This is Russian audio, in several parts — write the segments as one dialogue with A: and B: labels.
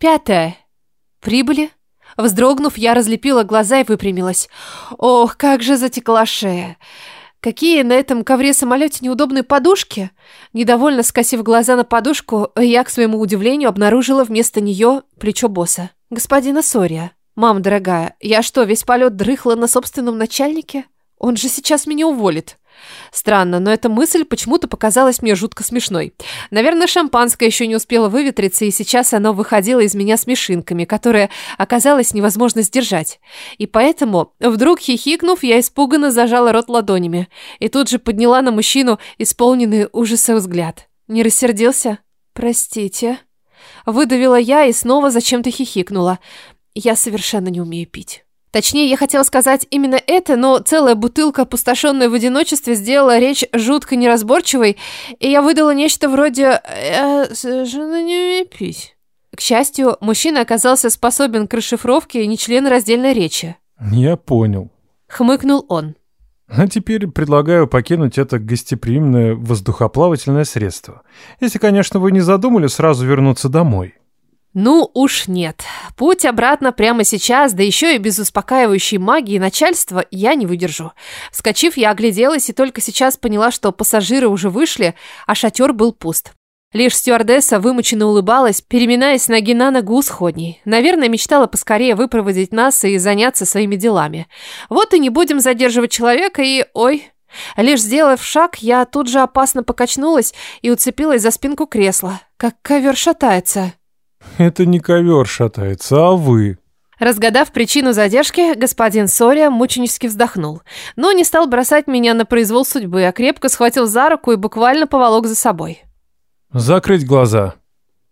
A: Пятое. Прибыли? Вздрогнув, я разлепила глаза и выпрямилась. Ох, как же затекла шея. Какие на этом ковре-самолете неудобные подушки. Недовольно скосив глаза на подушку, я, к своему удивлению, обнаружила вместо нее плечо босса. Господина Сория. Мама дорогая, я что, весь полет дрыхла на собственном начальнике? Он же сейчас меня уволит. Странно, но эта мысль почему-то показалась мне жутко смешной. Наверное, шампанское еще не успело выветриться, и сейчас оно выходило из меня смешинками, которые оказалось невозможно сдержать. И поэтому, вдруг хихикнув, я испуганно зажала рот ладонями и тут же подняла на мужчину исполненный ужаса взгляд. Не рассердился? Простите. Выдавила я и снова зачем-то хихикнула. Я совершенно не умею пить. Точнее, я хотела сказать именно это, но целая бутылка, опустошенная в одиночестве, сделала речь жутко неразборчивой, и я выдала нечто вроде «Я совершенно не умею пить». К счастью, мужчина оказался способен к расшифровке нечленораздельной речи.
B: «Я понял».
A: Хмыкнул он.
B: А теперь предлагаю покинуть это гостеприимное воздухоплавательное средство. Если, конечно, вы не задумали сразу вернуться домой.
A: Ну уж нет. Путь обратно прямо сейчас, да еще и без успокаивающей магии начальства, я не выдержу. Вскочив, я огляделась и только сейчас поняла, что пассажиры уже вышли, а шатер был пуст. Лишь стюардесса вымученно улыбалась, переминаясь ноги на ногу у сходней. Наверное, мечтала поскорее выпроводить нас и заняться своими делами. Вот и не будем задерживать человека и... Ой... Лишь сделав шаг, я тут же опасно покачнулась и уцепилась за спинку кресла. Как ковер шатается.
B: Это не ковер шатается, а вы.
A: Разгадав причину задержки, господин Сория мученически вздохнул, но не стал бросать меня на произвол судьбы, а крепко схватил за руку и буквально поволок за собой.
B: Закрыть глаза.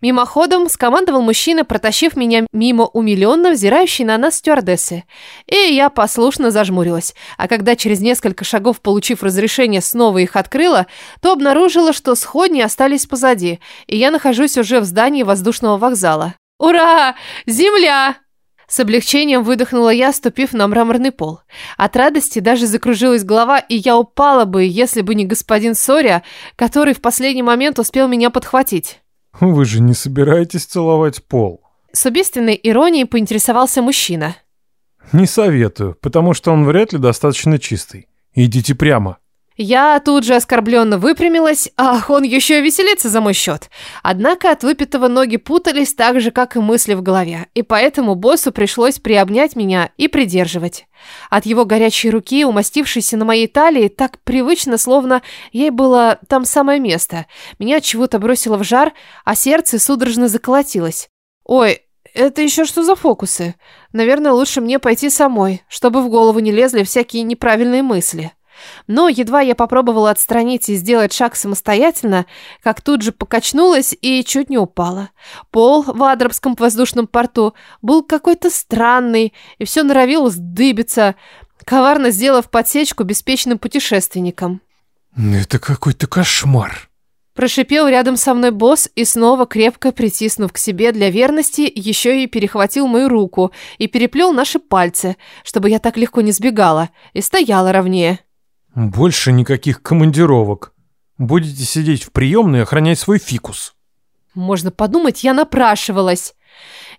A: Мимоходом скомандовал мужчина, протащив меня мимо умиленно взирающей на нас стюардессы. И я послушно зажмурилась. А когда через несколько шагов, получив разрешение, снова их открыла, то обнаружила, что сходни остались позади, и я нахожусь уже в здании воздушного вокзала. «Ура! Земля!» С облегчением выдохнула я, ступив на мраморный пол. От радости даже закружилась голова, и я упала бы, если бы не господин Сория, который в последний момент успел меня подхватить.
B: Вы же не собираетесь целовать пол?
A: С убийственной иронией поинтересовался мужчина.
B: Не советую, потому что он вряд ли достаточно чистый. Идите прямо.
A: Я тут же оскорбленно выпрямилась, ах, он еще и веселится за мой счет. Однако от выпитого ноги путались так же, как и мысли в голове, и поэтому боссу пришлось приобнять меня и придерживать. От его горячей руки, умастившейся на моей талии, так привычно, словно ей было там самое место. Меня чего-то бросило в жар, а сердце судорожно заколотилось. Ой, это еще что за фокусы? Наверное, лучше мне пойти самой, чтобы в голову не лезли всякие неправильные мысли. Но едва я попробовала отстранить и сделать шаг самостоятельно, как тут же покачнулась и чуть не упала. Пол в Адробском воздушном порту был какой-то странный, и все норовило сдыбиться, коварно сделав подсечку беспечным путешественникам.
B: «Это какой-то кошмар!»
A: Прошипел рядом со мной босс и снова, крепко притиснув к себе для верности, еще и перехватил мою руку и переплел наши пальцы, чтобы я так легко не сбегала, и стояла ровнее.
B: Больше никаких командировок. Будете сидеть в приемной и охранять свой фикус.
A: Можно подумать, я напрашивалась.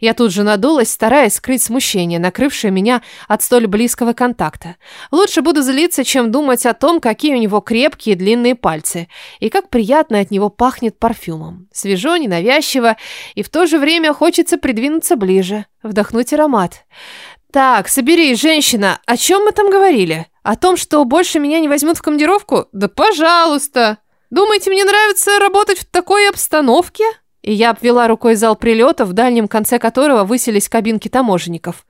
A: Я тут же надулась, стараясь скрыть смущение, накрывшее меня от столь близкого контакта. Лучше буду злиться, чем думать о том, какие у него крепкие длинные пальцы, и как приятно от него пахнет парфюмом. Свежо, ненавязчиво, и в то же время хочется придвинуться ближе, вдохнуть аромат. «Так, соберись, женщина, о чем мы там говорили? О том, что больше меня не возьмут в командировку? Да пожалуйста! Думаете, мне нравится работать в такой обстановке?» И я обвела рукой зал прилета, в дальнем конце которого высились кабинки таможенников.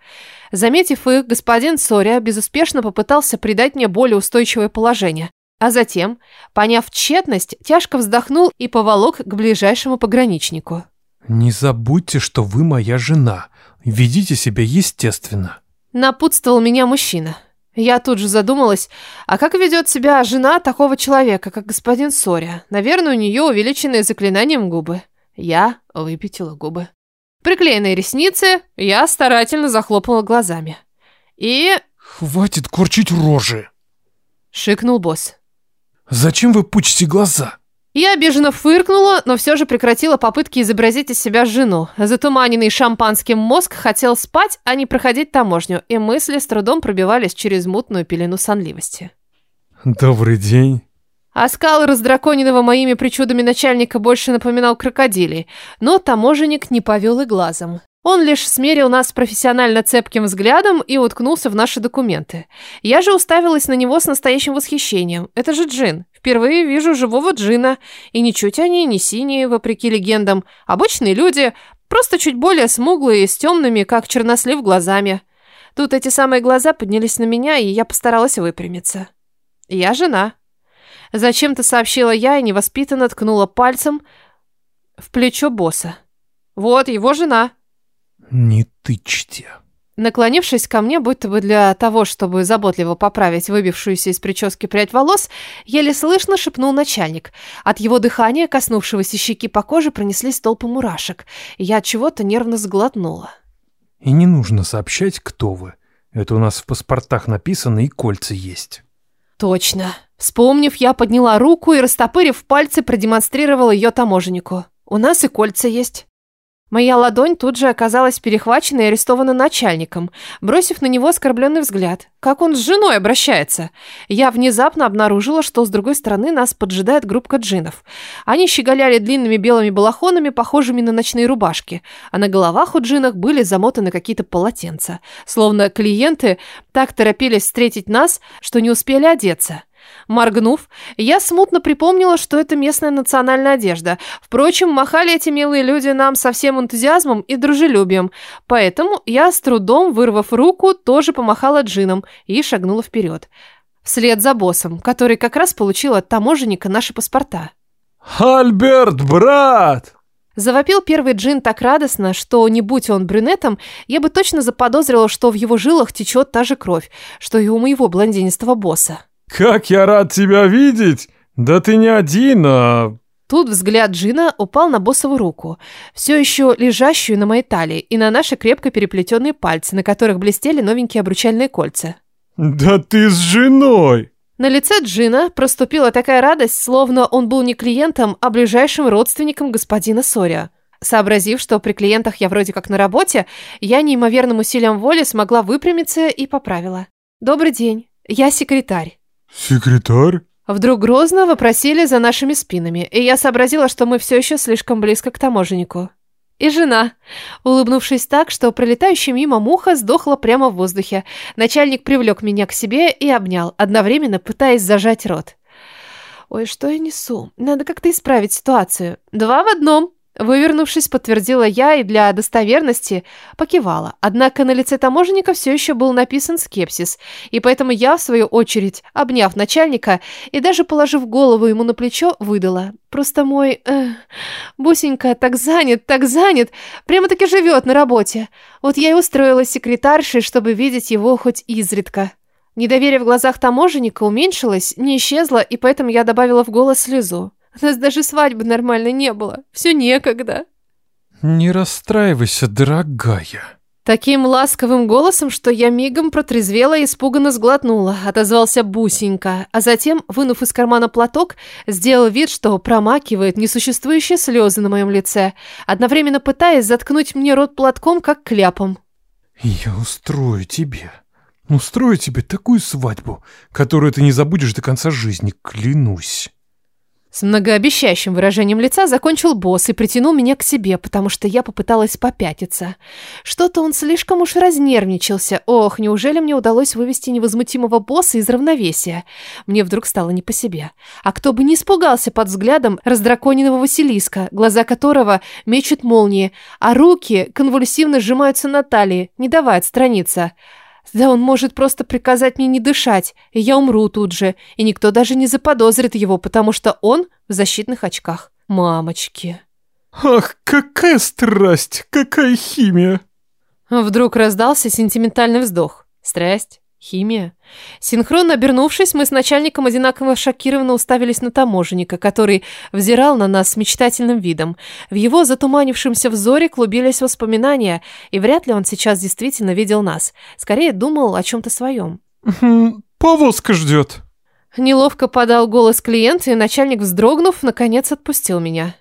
A: Заметив их, господин Сория безуспешно попытался придать мне более устойчивое положение. А затем, поняв тщетность, тяжко вздохнул и поволок к ближайшему пограничнику.
B: «Не забудьте, что вы моя жена», Ведите себя естественно.
A: Напутствовал меня мужчина. Я тут же задумалась, а как ведет себя жена такого человека, как господин Соря? Наверное, у нее увеличенные заклинанием губы. Я выпятила губы. Приклеенные ресницы, я старательно захлопала глазами. И...
B: «Хватит корчить рожи!»
A: Шикнул босс.
B: «Зачем вы пучите глаза?»
A: Я обиженно фыркнула, но все же прекратила попытки изобразить из себя жену. Затуманенный шампанским мозг хотел спать, а не проходить таможню, и мысли с трудом пробивались через мутную пелену сонливости.
B: «Добрый день».
A: Оскал раздраконенного моими причудами начальника больше напоминал крокодилей, но таможенник не повел и глазом. Он лишь смерил нас профессионально цепким взглядом и уткнулся в наши документы. Я же уставилась на него с настоящим восхищением. Это же джин. Впервые вижу живого джина. И ничуть они не синие, вопреки легендам. Обычные люди, просто чуть более смуглые с темными, как чернослив, глазами. Тут эти самые глаза поднялись на меня, и я постаралась выпрямиться. Я жена. Зачем-то сообщила я и невоспитанно ткнула пальцем в плечо босса. Вот его жена.
B: «Не тычьте».
A: Наклонившись ко мне, будто бы для того, чтобы заботливо поправить выбившуюся из прически прядь волос, еле слышно шепнул начальник. От его дыхания, коснувшегося щеки по коже, пронеслись толпы мурашек, я от чего-то нервно сглотнула.
B: «И не нужно сообщать, кто вы. Это у нас в паспортах написано, и кольца есть».
A: «Точно». Вспомнив, я подняла руку и, растопырив пальцы, продемонстрировала ее таможеннику. «У нас и кольца есть». Моя ладонь тут же оказалась перехвачена и арестована начальником, бросив на него оскорбленный взгляд. Как он с женой обращается? Я внезапно обнаружила, что с другой стороны нас поджидает группка джинов. Они щеголяли длинными белыми балахонами, похожими на ночные рубашки, а на головах у джинах были замотаны какие-то полотенца. Словно клиенты так торопились встретить нас, что не успели одеться. Моргнув, я смутно припомнила, что это местная национальная одежда. Впрочем, махали эти милые люди нам со всем энтузиазмом и дружелюбием, поэтому я с трудом, вырвав руку, тоже помахала джином и шагнула вперед. Вслед за боссом, который как раз получил от таможенника наши паспорта.
B: «Альберт, брат!»
A: Завопил первый джин так радостно, что, не будь он брюнетом, я бы точно заподозрила, что в его жилах течет та же кровь, что и у моего блондинистого босса.
B: «Как я рад тебя видеть! Да ты не один, а...»
A: Тут взгляд Джина упал на боссову руку, все еще лежащую на моей талии, и на наши крепко переплетенные пальцы, на которых блестели новенькие обручальные кольца.
B: «Да ты с женой!»
A: На лице Джина проступила такая радость, словно он был не клиентом, а ближайшим родственником господина Сория. Сообразив, что при клиентах я вроде как на работе, я неимоверным усилием воли смогла выпрямиться и поправила. «Добрый день, я секретарь».
B: «Секретарь?»
A: Вдруг грозно вопросили за нашими спинами, и я сообразила, что мы все еще слишком близко к таможеннику. И жена, улыбнувшись так, что пролетающая мимо муха сдохла прямо в воздухе. Начальник привлек меня к себе и обнял, одновременно пытаясь зажать рот. Ой, что я несу? Надо как-то исправить ситуацию. Два в одном. Вывернувшись, подтвердила я и для достоверности покивала. Однако на лице таможенника все еще был написан скепсис, и поэтому я, в свою очередь, обняв начальника и даже положив голову ему на плечо, выдала. Просто мой... Э, Бусенька так занят, так занят, прямо-таки живет на работе. Вот я и устроилась секретаршей, чтобы видеть его хоть изредка. Недоверие в глазах таможенника уменьшилось, не исчезло, и поэтому я добавила в голос слезу. У нас даже свадьбы нормально не было. Все некогда.
B: Не расстраивайся, дорогая.
A: Таким ласковым голосом, что я мигом протрезвела и испуганно сглотнула, отозвался Бусенька, а затем, вынув из кармана платок, сделал вид, что промакивает несуществующие слезы на моем лице, одновременно пытаясь заткнуть мне рот платком, как кляпом.
B: «Я устрою тебе, устрою тебе такую свадьбу, которую ты не забудешь до конца жизни, клянусь».
A: С многообещающим выражением лица закончил босс и притянул меня к себе, потому что я попыталась попятиться. Что-то он слишком уж разнервничался. Ох, неужели мне удалось вывести невозмутимого босса из равновесия? Мне вдруг стало не по себе. А кто бы не испугался под взглядом раздраконенного Василиска, глаза которого мечут молнии, а руки конвульсивно сжимаются на талии, не давая отстраниться. Да он может просто приказать мне не дышать, и я умру тут же, и никто даже не заподозрит его, потому что он в защитных очках. Мамочки.
B: Ах, какая страсть, какая химия.
A: Вдруг раздался сентиментальный вздох. Страсть? Химия. Синхронно обернувшись, мы с начальником одинаково шокированно уставились на таможенника, который взирал на нас с мечтательным видом. В его затуманившемся взоре клубились воспоминания, и вряд ли он сейчас действительно видел нас. Скорее думал о чем-то своем.
B: «Повозка ждет».
A: Неловко подал голос клиент, и начальник, вздрогнув, наконец отпустил меня.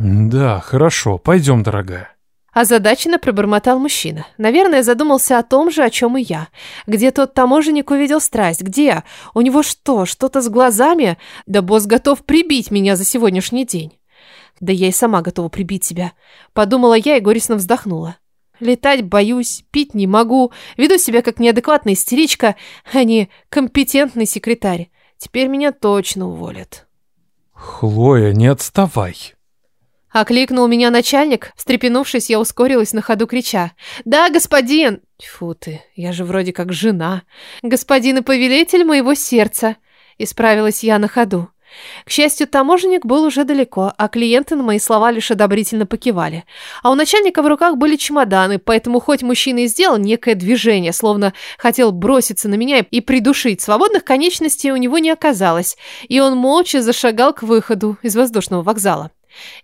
B: Да, хорошо, пойдем, дорогая.
A: Озадаченно пробормотал мужчина. Наверное, задумался о том же, о чем и я. Где тот таможенник увидел страсть? Где? У него что, что-то с глазами? Да босс готов прибить меня за сегодняшний день. Да я и сама готова прибить себя. Подумала я и горестно вздохнула. Летать боюсь, пить не могу, веду себя как неадекватная истеричка, а не компетентный секретарь. Теперь меня точно уволят.
B: Хлоя, не отставай.
A: Окликнул меня начальник. Встрепенувшись, я ускорилась на ходу, крича. «Да, господин!» Тьфу ты, я же вроде как жена. «Господин и повелитель моего сердца!» Исправилась я на ходу. К счастью, таможенник был уже далеко, а клиенты на мои слова лишь одобрительно покивали. А у начальника в руках были чемоданы, поэтому хоть мужчина и сделал некое движение, словно хотел броситься на меня и придушить, свободных конечностей у него не оказалось, и он молча зашагал к выходу из воздушного вокзала.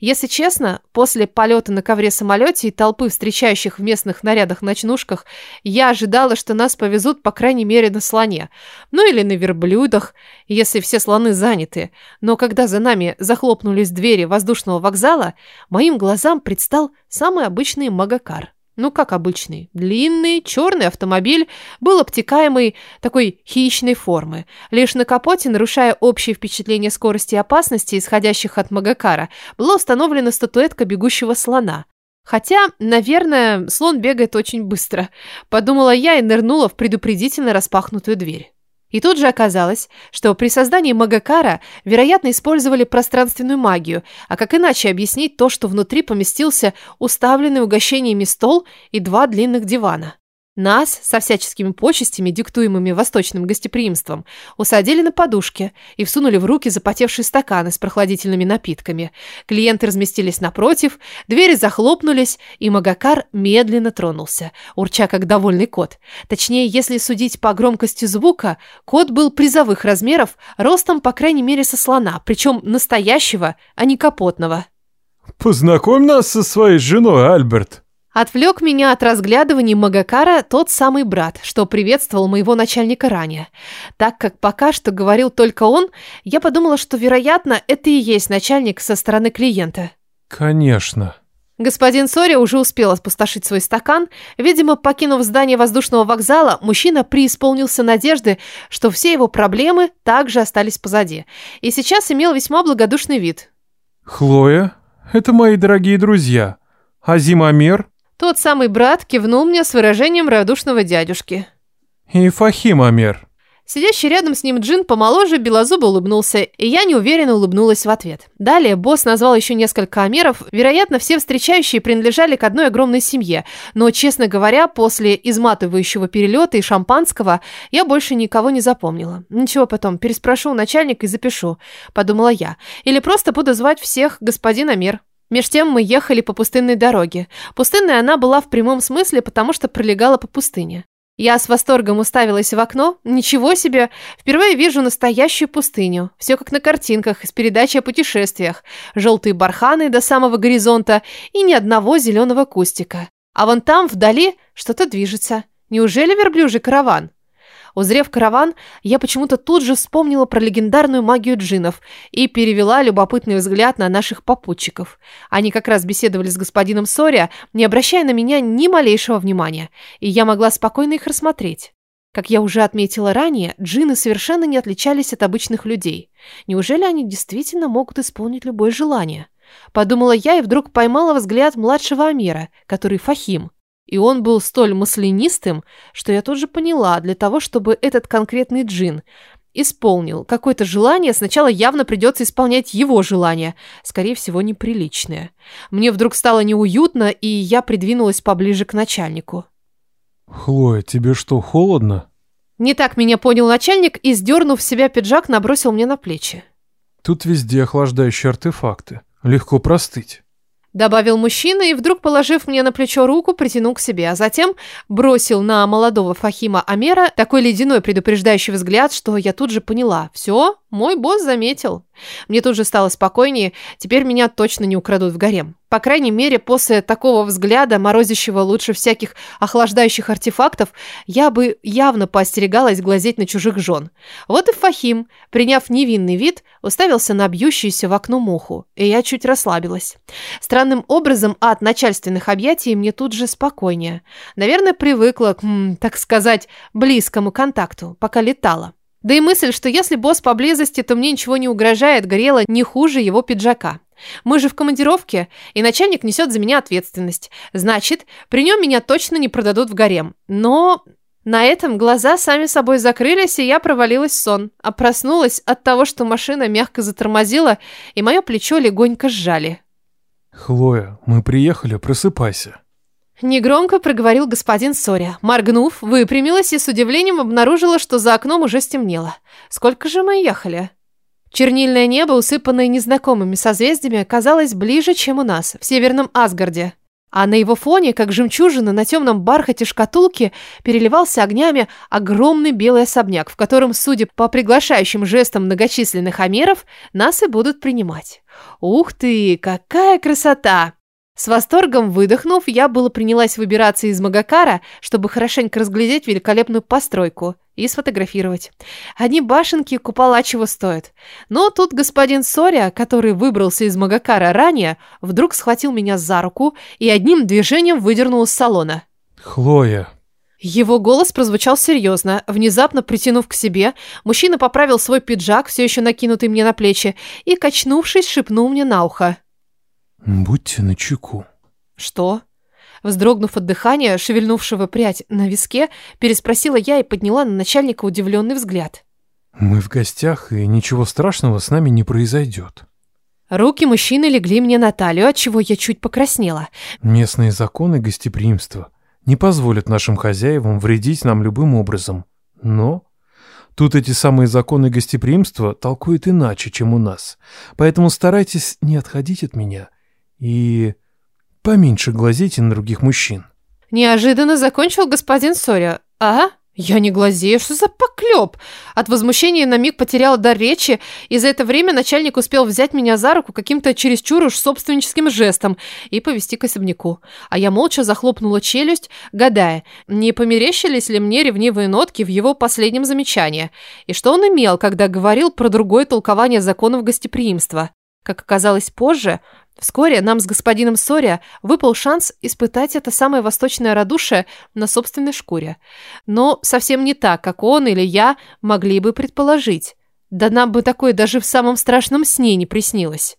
A: Если честно, после полета на ковре-самолете и толпы встречающих в местных нарядах-ночнушках, я ожидала, что нас повезут, по крайней мере, на слоне. Ну или на верблюдах, если все слоны заняты. Но когда за нами захлопнулись двери воздушного вокзала, моим глазам предстал самый обычный магакар. Ну, как обычный. Длинный, черный автомобиль был обтекаемый такой хищной формы. Лишь на капоте, нарушая общее впечатление скорости и опасности, исходящих от Магакара, была установлена статуэтка бегущего слона. Хотя, наверное, слон бегает очень быстро, подумала я и нырнула в предупредительно распахнутую дверь. И тут же оказалось, что при создании Магакара, вероятно, использовали пространственную магию, а как иначе объяснить то, что внутри поместился уставленный угощениями стол и два длинных дивана? Нас, со всяческими почестями, диктуемыми восточным гостеприимством, усадили на подушке и всунули в руки запотевшие стаканы с прохладительными напитками. Клиенты разместились напротив, двери захлопнулись, и Магакар медленно тронулся, урча как довольный кот. Точнее, если судить по громкости звука, кот был призовых размеров, ростом, по крайней мере, со слона, причем настоящего, а не капотного.
B: «Познакомь нас со своей женой, Альберт»,
A: Отвлек меня от разглядываний Магакара тот самый брат, что приветствовал моего начальника ранее. Так как пока что говорил только он, я подумала, что, вероятно, это и есть начальник со стороны клиента.
B: «Конечно».
A: Господин Сори уже успел опустошить свой стакан. Видимо, покинув здание воздушного вокзала, мужчина преисполнился надежды, что все его проблемы также остались позади. И сейчас имел весьма благодушный вид.
B: «Хлоя, это мои дорогие друзья. Азимамер
A: тот самый брат кивнул мне с выражением радушного дядюшки.
B: «И Фахим Амер».
A: Сидящий рядом с ним Джин помоложе белозубо улыбнулся, и я неуверенно улыбнулась в ответ. Далее босс назвал еще несколько амеров, вероятно, все встречающие принадлежали к одной огромной семье, но, честно говоря, после изматывающего перелета и шампанского я больше никого не запомнила. Ничего потом, переспрошу у начальника и запишу, подумала я. Или просто буду звать всех господин Амер. Меж тем мы ехали по пустынной дороге. Пустынная она была в прямом смысле, потому что пролегала по пустыне. Я с восторгом уставилась в окно. Ничего себе! Впервые вижу настоящую пустыню. Все как на картинках из передачи о путешествиях. Желтые барханы до самого горизонта и ни одного зеленого кустика. А вон там, вдали, что-то движется. Неужели верблюжий караван? Узрев караван, я почему-то тут же вспомнила про легендарную магию джинов и перевела любопытный взгляд на наших попутчиков. Они как раз беседовали с господином Сория, не обращая на меня ни малейшего внимания, и я могла спокойно их рассмотреть. Как я уже отметила ранее, джины совершенно не отличались от обычных людей. Неужели они действительно могут исполнить любое желание? Подумала я и вдруг поймала взгляд младшего Амира, который Фахим. И он был столь маслянистым, что я тут же поняла, для того, чтобы этот конкретный джин исполнил какое-то желание, сначала явно придется исполнять его желание, скорее всего, неприличное. Мне вдруг стало неуютно, и я придвинулась поближе к начальнику.
B: «Хлоя, тебе что, холодно?»
A: Не так меня понял начальник и, сдернув себя пиджак, набросил мне на плечи.
B: «Тут везде охлаждающие артефакты. Легко простыть».
A: Добавил мужчина и вдруг, положив мне на плечо руку, притянул к себе, а затем бросил на молодого Фахима Амера такой ледяной предупреждающий взгляд, что я тут же поняла. Все, мой босс заметил. Мне тут же стало спокойнее, теперь меня точно не украдут в гарем. По крайней мере, после такого взгляда, морозящего лучше всяких охлаждающих артефактов, я бы явно поостерегалась глазеть на чужих жен. Вот и Фахим, приняв невинный вид, уставился на бьющуюся в окно муху, и я чуть расслабилась. Странным образом от начальственных объятий мне тут же спокойнее. Наверное, привыкла к, так сказать, близкому контакту, пока летала. Да и мысль, что если босс поблизости, то мне ничего не угрожает, грела не хуже его пиджака. Мы же в командировке, и начальник несет за меня ответственность. Значит, при нем меня точно не продадут в гарем. Но на этом глаза сами собой закрылись, и я провалилась в сон. А проснулась от того, что машина мягко затормозила, и мое плечо легонько сжали.
B: «Хлоя, мы приехали, просыпайся».
A: Негромко проговорил господин Соря. Моргнув, выпрямилась и с удивлением обнаружила, что за окном уже стемнело. Сколько же мы ехали? Чернильное небо, усыпанное незнакомыми созвездиями, казалось ближе, чем у нас, в северном Асгарде. А на его фоне, как жемчужина на темном бархате шкатулки, переливался огнями огромный белый особняк, в котором, судя по приглашающим жестам многочисленных амеров, нас и будут принимать. Ух ты, какая красота! С восторгом выдохнув, я было принялась выбираться из Магакара, чтобы хорошенько разглядеть великолепную постройку и сфотографировать. Одни башенки купола чего стоят. Но тут господин Соря, который выбрался из Магакара ранее, вдруг схватил меня за руку и одним движением выдернул из салона.
B: «Хлоя».
A: Его голос прозвучал серьезно. Внезапно притянув к себе, мужчина поправил свой пиджак, все еще накинутый мне на плечи, и, качнувшись, шепнул мне на ухо.
B: «Будьте начеку».
A: «Что?» Вздрогнув от дыхания, шевельнувшего прядь на виске, переспросила я и подняла на начальника удивленный взгляд.
B: «Мы в гостях, и ничего страшного с нами не произойдет».
A: Руки мужчины легли мне на талию, отчего я чуть покраснела.
B: Местные законы гостеприимства не позволят нашим хозяевам вредить нам любым образом. Но тут эти самые законы гостеприимства толкуют иначе, чем у нас. Поэтому старайтесь не отходить от меня и поменьше глазейте на других мужчин.
A: Неожиданно закончил господин Соря. Ага, я не глазею, что за поклеп? От возмущения на миг потеряла дар речи, и за это время начальник успел взять меня за руку каким-то чересчур уж собственническим жестом и повести к особняку. А я молча захлопнула челюсть, гадая, не померещились ли мне ревнивые нотки в его последнем замечании, и что он имел, когда говорил про другое толкование законов гостеприимства. Как оказалось позже, Вскоре нам с господином Сория выпал шанс испытать это самое восточное радушие на собственной шкуре. Но совсем не так, как он или я могли бы предположить. Да нам бы такое даже в самом страшном сне не приснилось.